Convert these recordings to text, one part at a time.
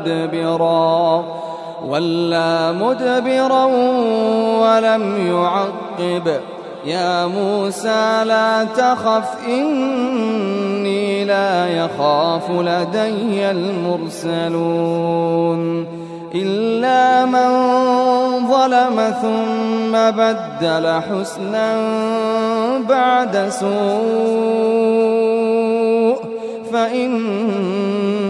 مدبرا ولا مدبرا ولم يعقب. يا موسى لا تخف إني لا يخاف لدي المرسلون. إلا من ظلم ثم بدل حسنا بعد سوء فإني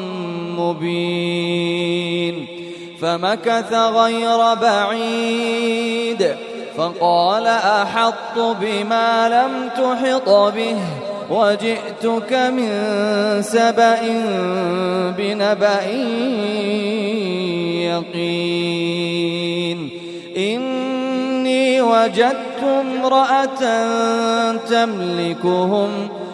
مبين فمكث غير بعيد فقال أحط بما لم تحط به وجئتك من سبأ بنبأ يقين إني وجدت امرأة تملكهم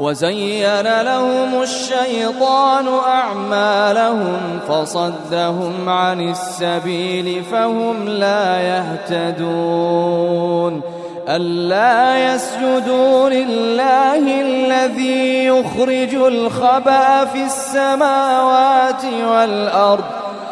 وزين لهم الشيطان أعمالهم فصدهم عن السبيل فهم لا يهتدون. ألا يسجدوا لله الذي يخرج الخبأ في السماوات والأرض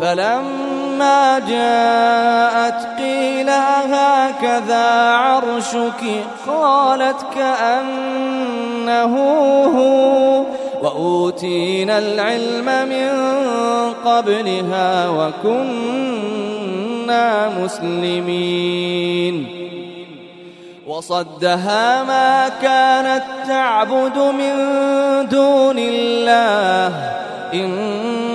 فلما جاءت قيل هكذا عرشك؟ قالت كأنه هو. وأوتينا العلم من قبلها وكنا مسلمين. وصدها ما كانت تعبد من دون الله.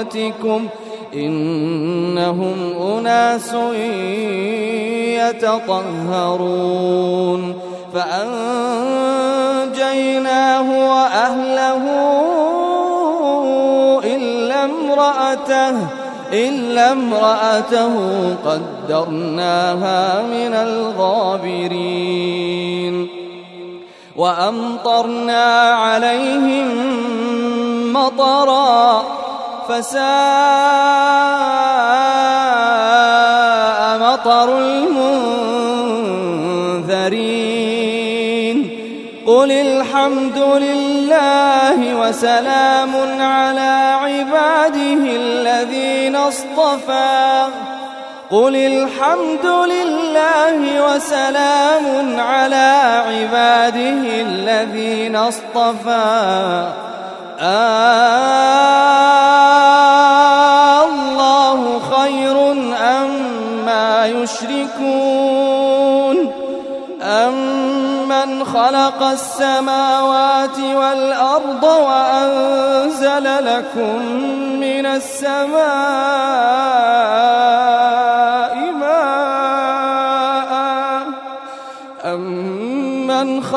قريتكم إنهم أناس يتطهرون فأنجيناه وأهله إلا امرأته إلا امرأته قدرناها من الغابرين. وأمطرنا عليهم مطرا فساء مطر المنذرين. قل الحمد لله وسلام على عباده الذين اصطفى. قل الحمد لله وسلام على عباده الذين اصطفى. الله خير أما يشركون أمن خلق السماوات والأرض وأنزل لكم من السماء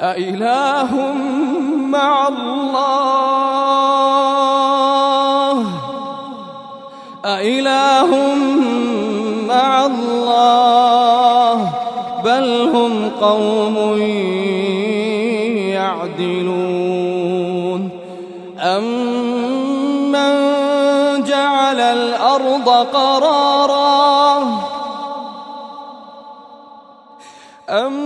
أإله مع الله. أإله مع الله. بل هم قوم يعدلون. أمن جعل الأرض قرارا؟ أمن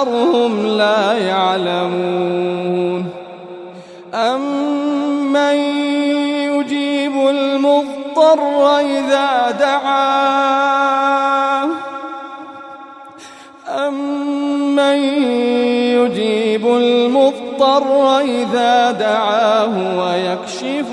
أكثرهم لا يعلمون أمن يجيب المضطر إذا دعاه أمن يجيب المضطر إذا دعاه ويكشف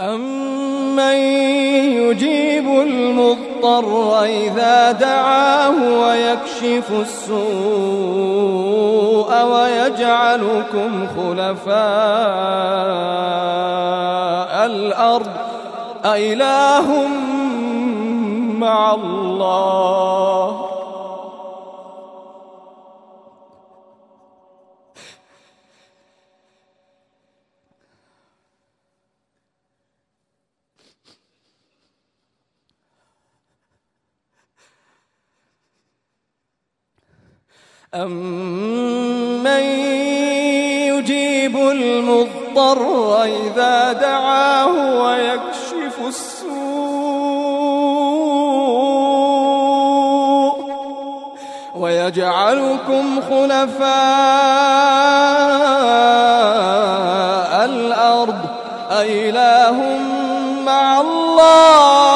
أمن يجيب المضطر إذا دعاه ويكشف السوء ويجعلكم خلفاء الأرض أإله مع الله أمن يجيب المضطر إذا دعاه ويكشف السوء ويجعلكم خلفاء الأرض أإله مع الله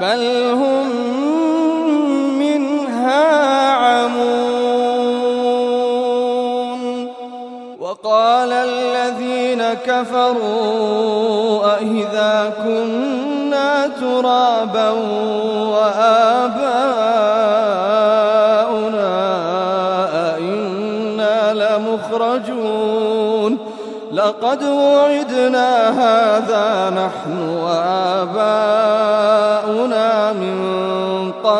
بل هم منها عمون وقال الذين كفروا أئذا كنا ترابا وآباؤنا أئنا لمخرجون لقد وعدنا هذا نحن وآباؤنا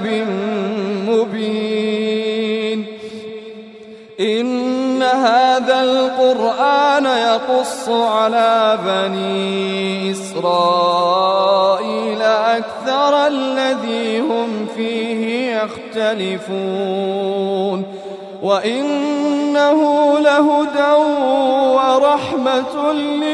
كتاب مبين. إن هذا القرآن يقص على بني إسرائيل أكثر الذي هم فيه يختلفون. وإنه لهدى ورحمة للمؤمنين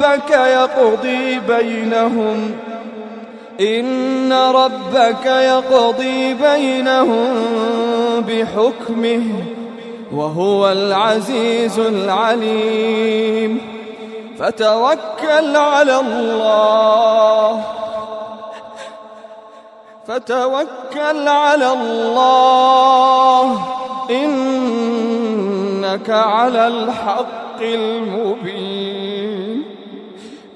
ربك يقضي بينهم. إن ربك يقضي بينهم بحكمه وهو العزيز العليم. فتوكل على الله. فتوكل على الله. إنك على الحق المبين.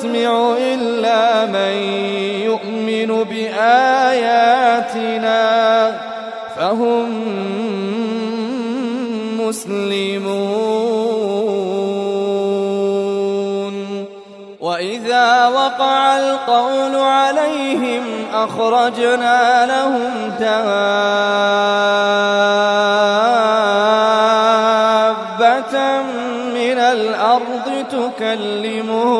تسمع إلا من يؤمن بآياتنا فهم مسلمون. وإذا وقع القول عليهم أخرجنا لهم دابة من الأرض تكلمهم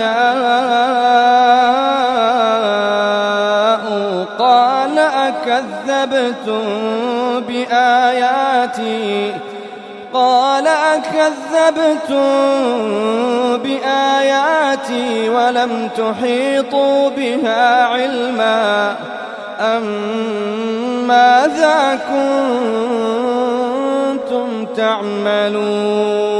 جاءوا قال أكذبتم بآياتي؟ قال أكذبتم بآياتي ولم تحيطوا بها علما. أم ماذا كنتم تعملون.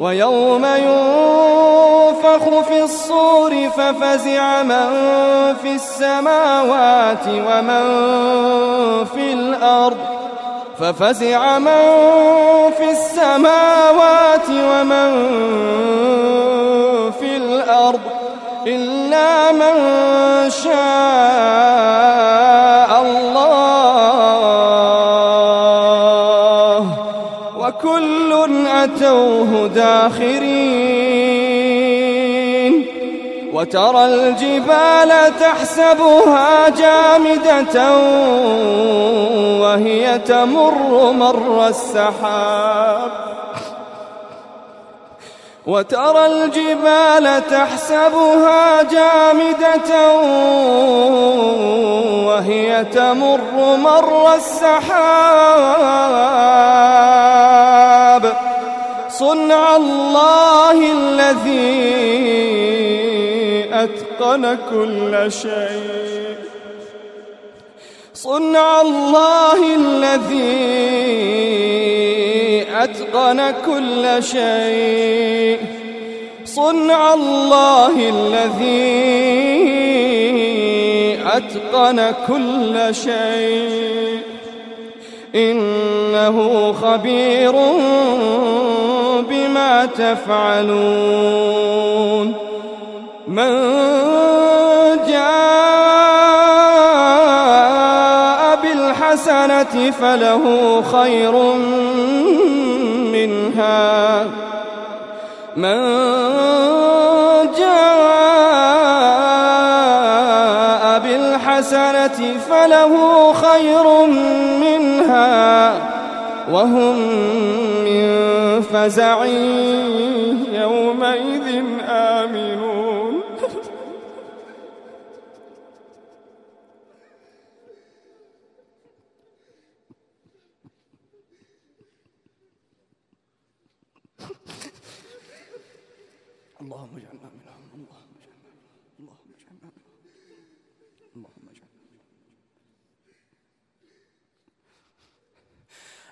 ويوم ينفخ في الصور ففزع من في السماوات ومن في الأرض ففزع من في السماوات ومن في الأرض إلا من شاء وكل أتوه داخرين. وترى الجبال تحسبها جامدة وهي تمر مر السحاب. وترى الجبال تحسبها جامدة وهي تمر مر السحاب. صنع الله الذي أتقن كل شيء. صنع الله الذي أتقن كل شيء. صنع الله الذي أتقن كل شيء. إنه خبير بما تفعلون. من جاء بالحسنة فله خير منها. من بالحسنة فله خير منها وهم من فزع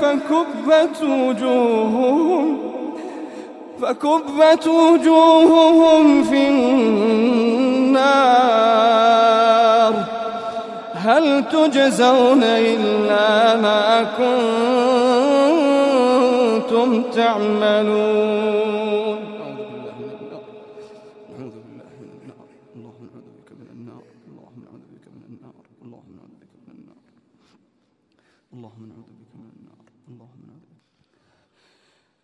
فكبت وجوههم فكبت وجوههم في النار. هل تجزون إلا ما كنتم تعملون نعوذ بالله من النار اللهم نعوذ بك من النار اللهم نعوذ بك من النار اللهم نعوذ بك من النار اللهم نعوذ بك من النار اللهم نعوذ بك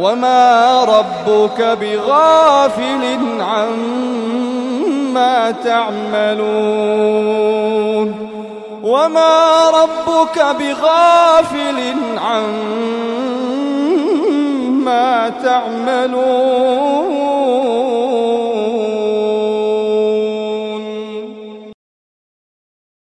وما ربك بغافل عما تعملون وما ربك بغافل عما تعملون